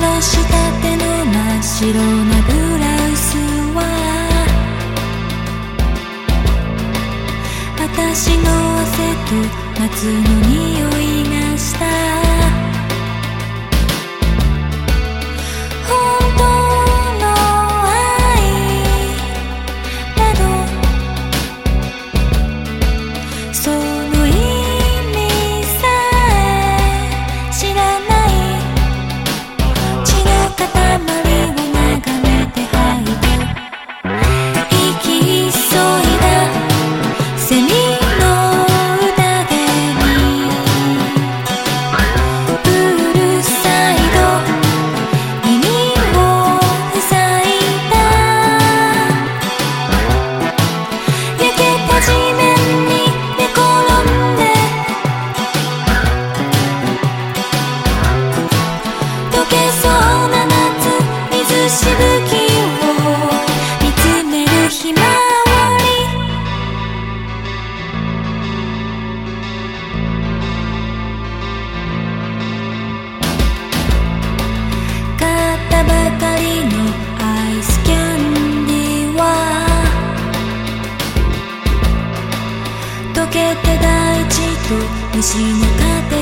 らしたての真っ白なブラウスは私の汗と夏の匂いがした。ともしなか